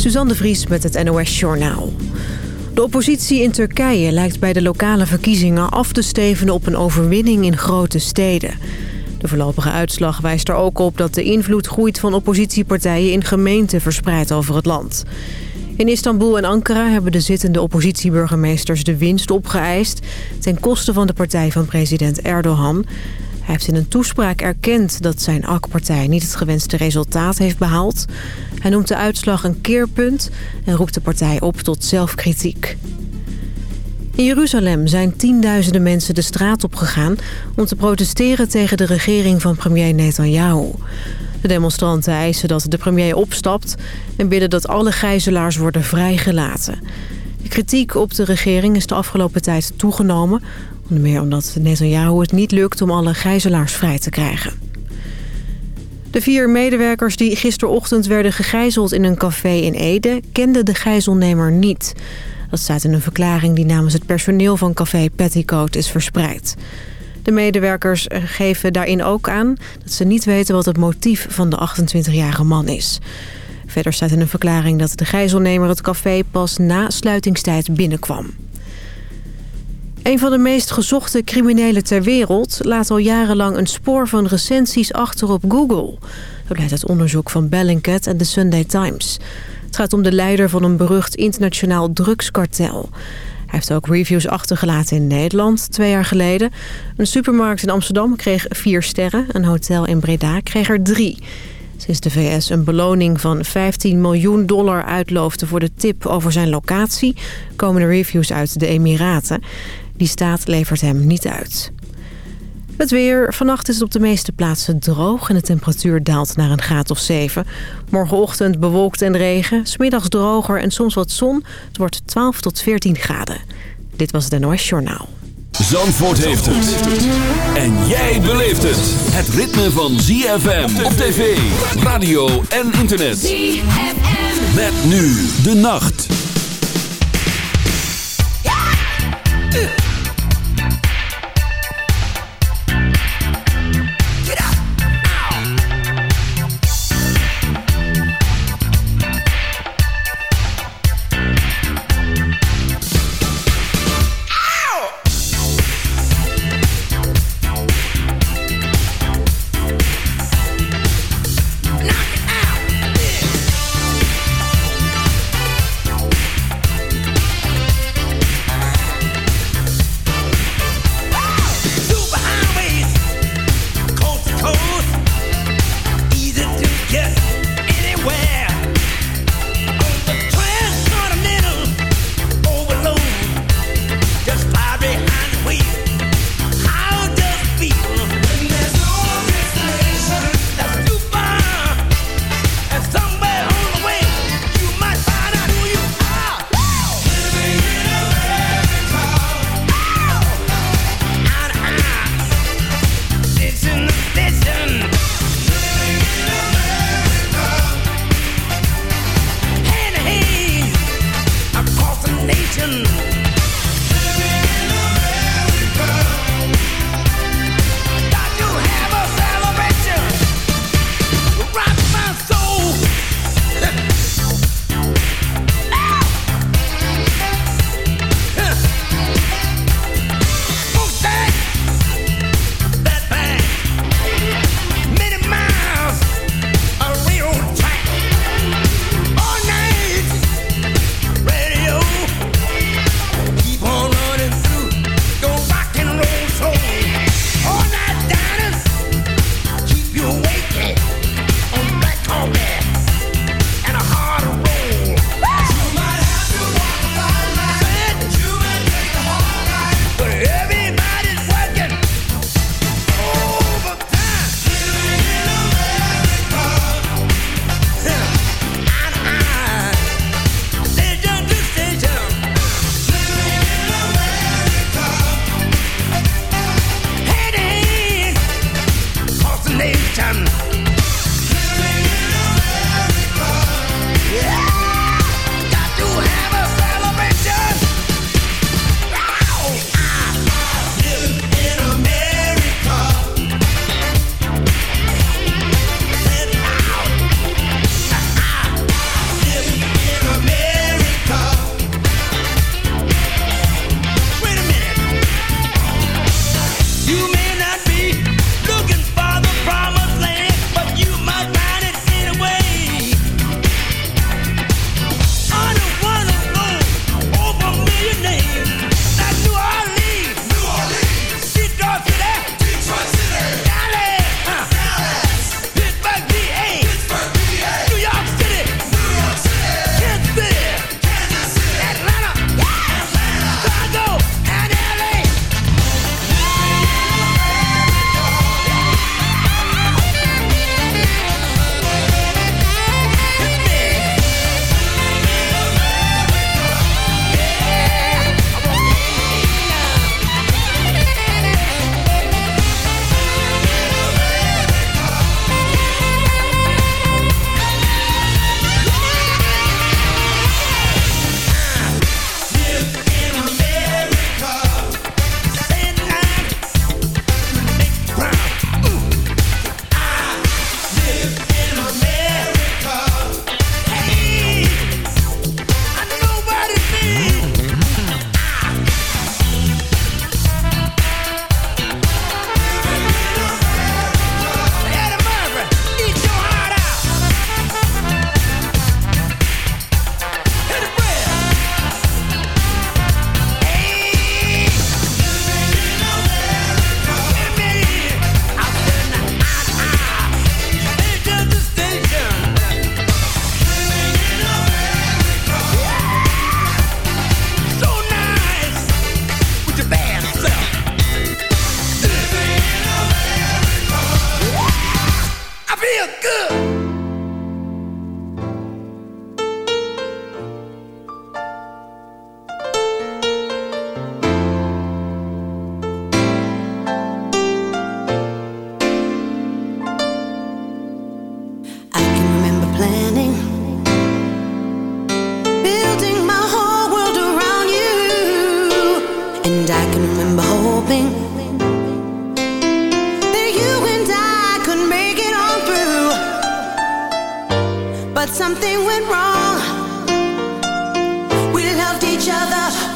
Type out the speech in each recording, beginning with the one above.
Suzanne de Vries met het NOS Journaal. De oppositie in Turkije lijkt bij de lokale verkiezingen af te stevenen op een overwinning in grote steden. De voorlopige uitslag wijst er ook op dat de invloed groeit van oppositiepartijen in gemeenten verspreid over het land. In Istanbul en Ankara hebben de zittende oppositieburgemeesters de winst opgeëist... ten koste van de partij van president Erdogan. Hij heeft in een toespraak erkend dat zijn AK-partij niet het gewenste resultaat heeft behaald. Hij noemt de uitslag een keerpunt en roept de partij op tot zelfkritiek. In Jeruzalem zijn tienduizenden mensen de straat opgegaan... om te protesteren tegen de regering van premier Netanyahu. De demonstranten eisen dat de premier opstapt... en bidden dat alle gijzelaars worden vrijgelaten. De kritiek op de regering is de afgelopen tijd toegenomen... meer omdat Netanyahu het niet lukt om alle gijzelaars vrij te krijgen. De vier medewerkers die gisterochtend werden gegijzeld in een café in Ede... kenden de gijzelnemer niet... Dat staat in een verklaring die namens het personeel van Café Petticoat is verspreid. De medewerkers geven daarin ook aan dat ze niet weten wat het motief van de 28-jarige man is. Verder staat in een verklaring dat de gijzelnemer het café pas na sluitingstijd binnenkwam. Een van de meest gezochte criminelen ter wereld laat al jarenlang een spoor van recensies achter op Google. Dat blijkt uit onderzoek van Bellingcat en de Sunday Times. Het gaat om de leider van een berucht internationaal drugskartel. Hij heeft ook reviews achtergelaten in Nederland twee jaar geleden. Een supermarkt in Amsterdam kreeg vier sterren. Een hotel in Breda kreeg er drie. Sinds de VS een beloning van 15 miljoen dollar uitloofde voor de tip over zijn locatie... komen de reviews uit de Emiraten. Die staat levert hem niet uit. Het weer. Vannacht is het op de meeste plaatsen droog en de temperatuur daalt naar een graad of 7. Morgenochtend bewolkt en regen, smiddags droger en soms wat zon. Het wordt 12 tot 14 graden. Dit was het NOS Journaal. Zandvoort heeft het. En jij beleeft het. Het ritme van ZFM op tv, radio en internet. ZFM. Met nu de nacht.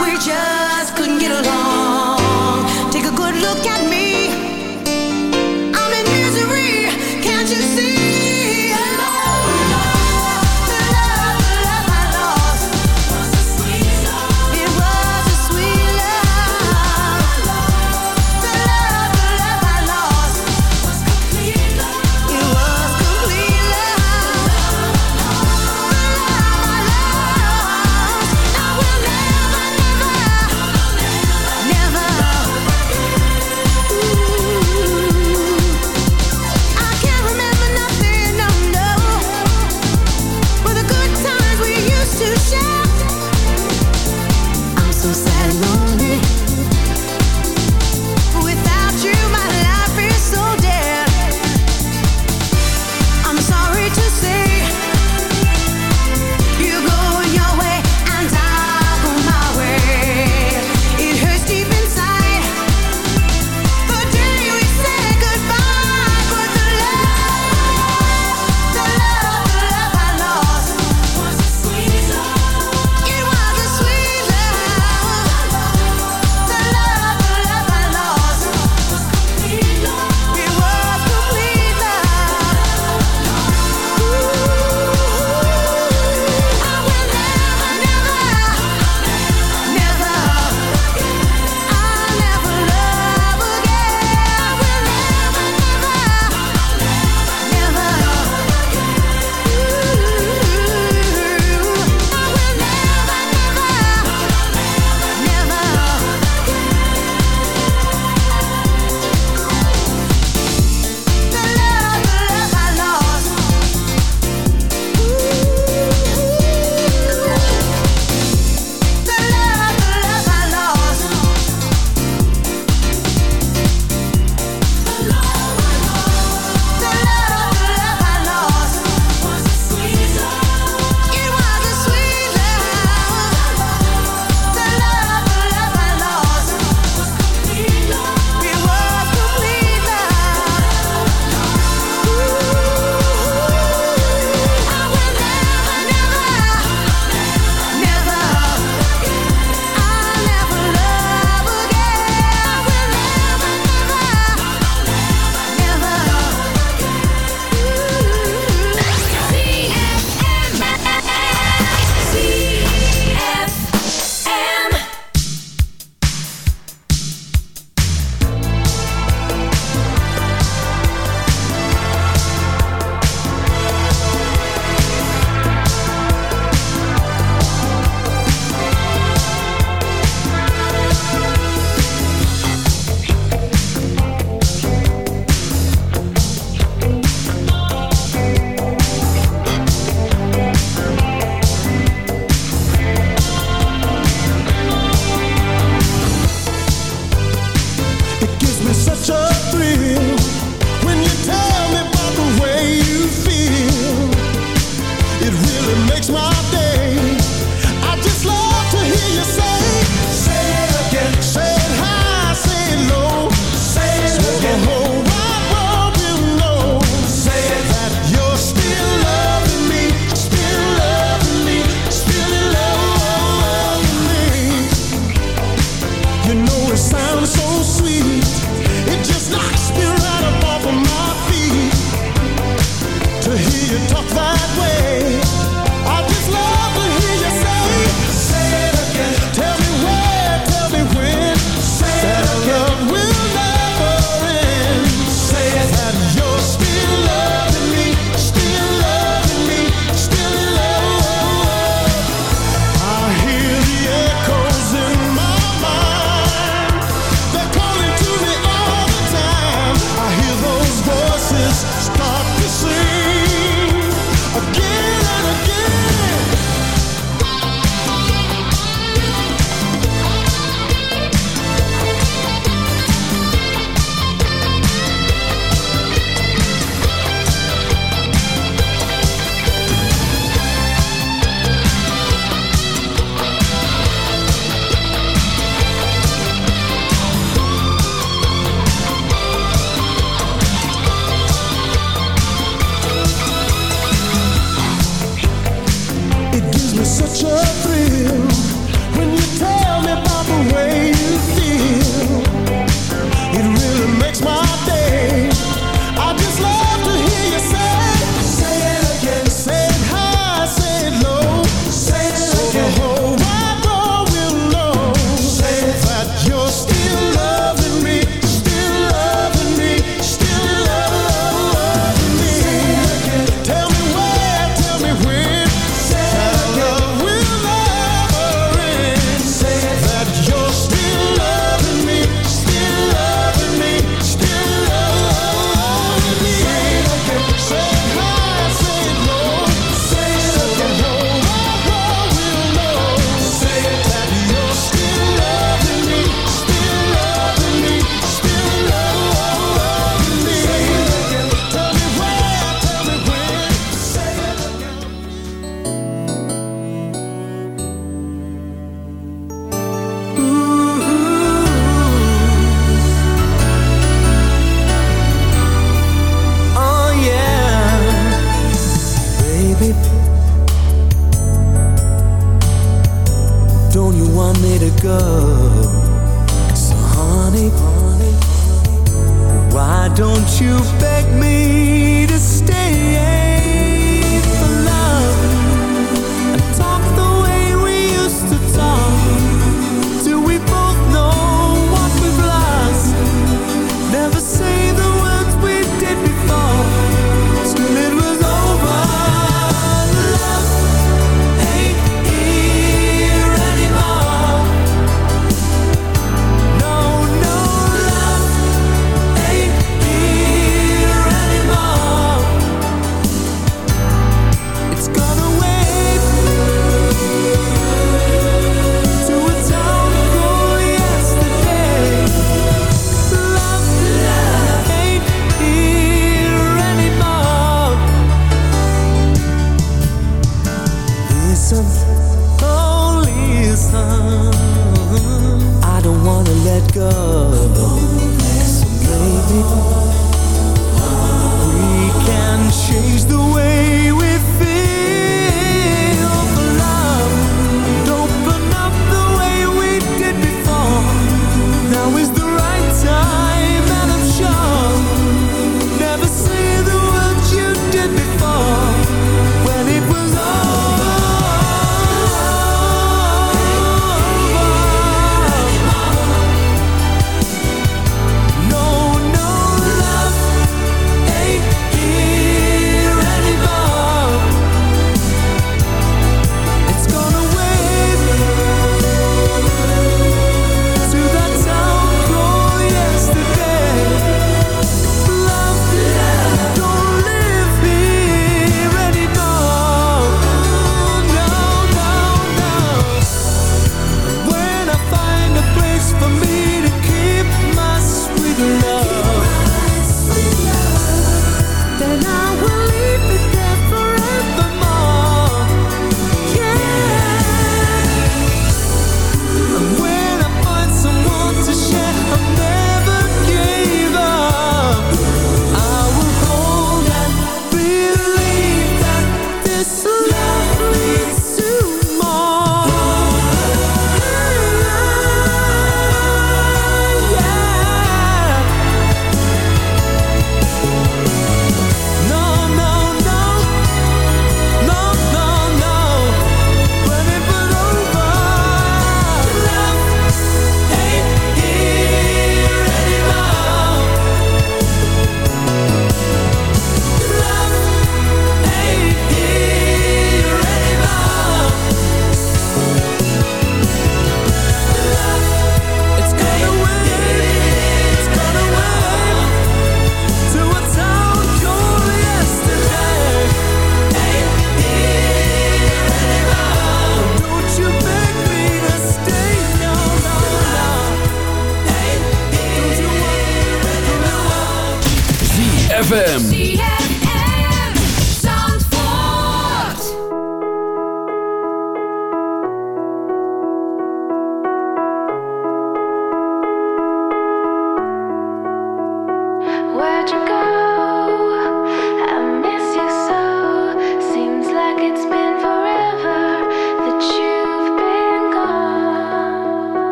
we just couldn't get along.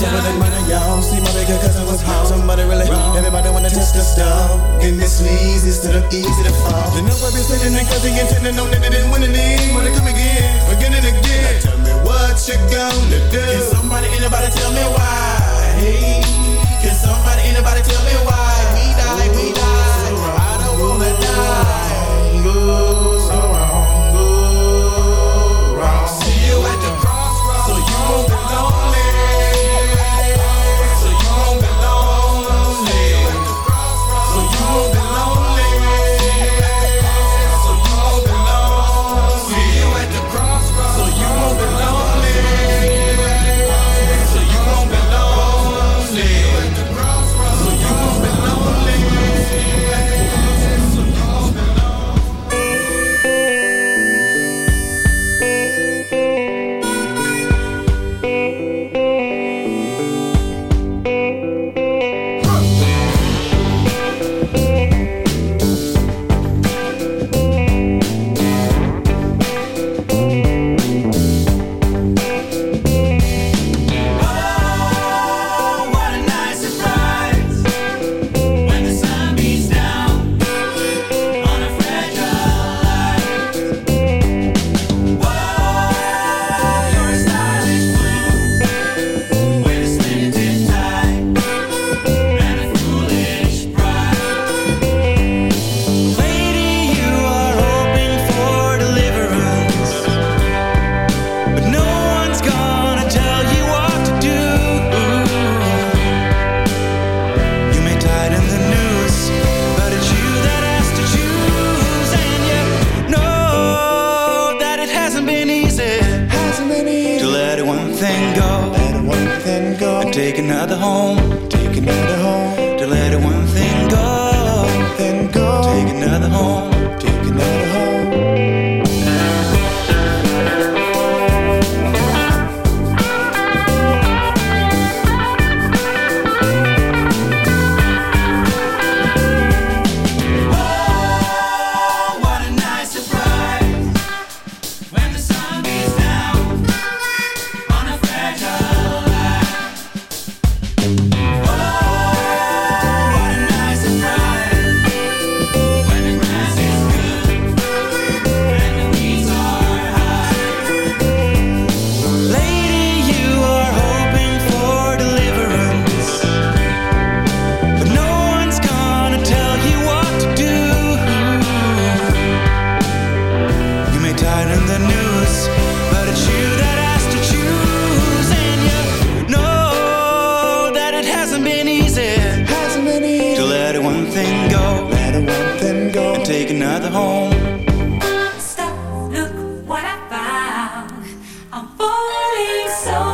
Some of the money, y'all. See my bigger cousin was home. Somebody really wrong. Everybody wanna test the stuff. And this sneeze instead of easy to fall. The number been sitting and cousin intending no that they didn't win the. Wanna come again, again and again. Now tell me what you gonna do. Can somebody, anybody tell me why? Hey. Can somebody, anybody tell me why? We die, we die. So I don't wanna die. Go so wrong, go wrong. See you at the crossroads. So you won't be lonely. so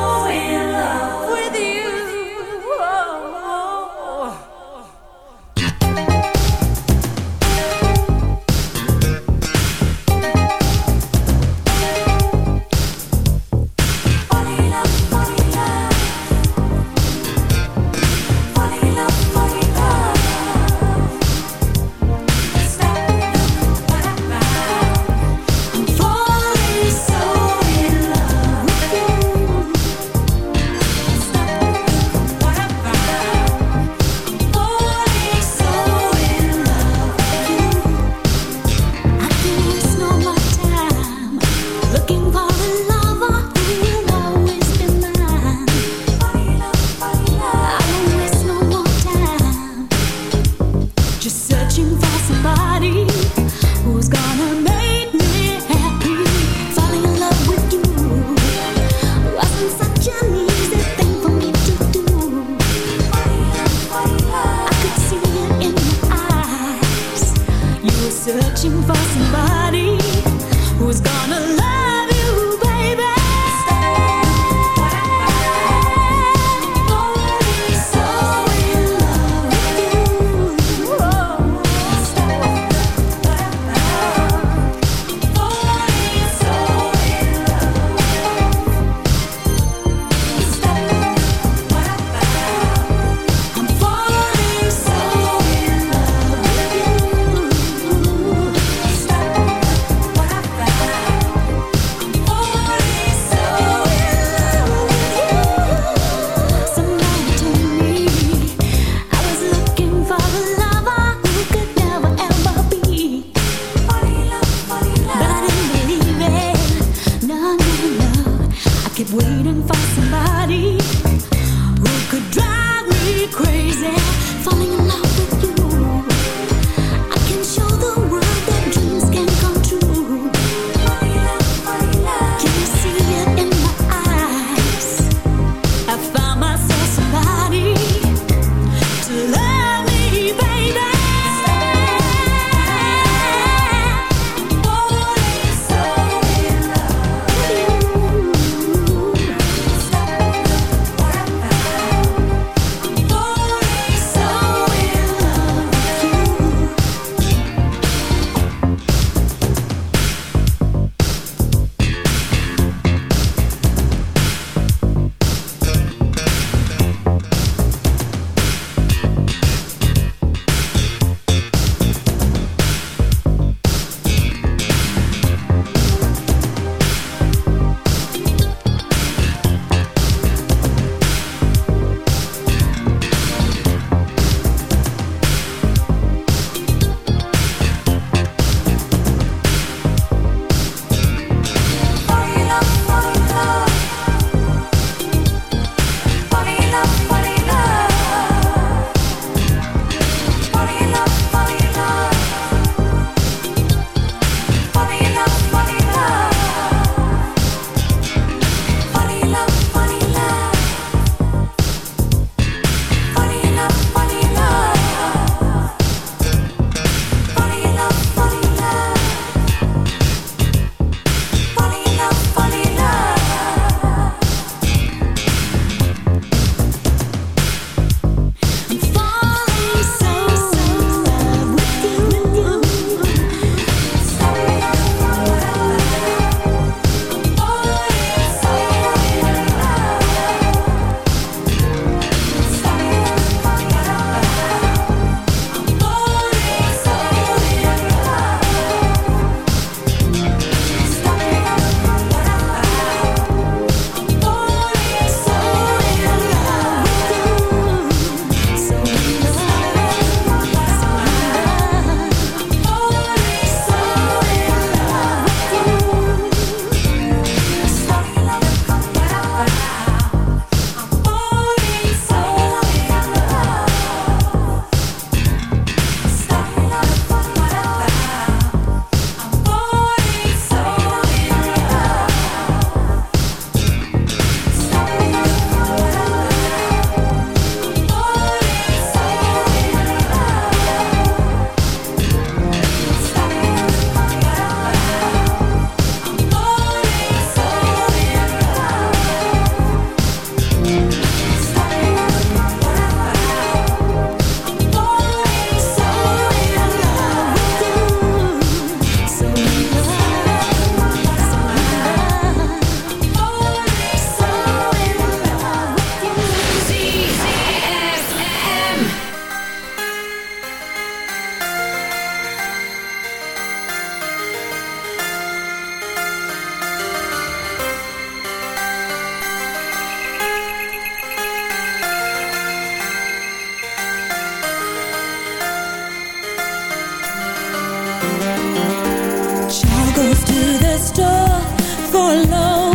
store for a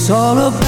It's all about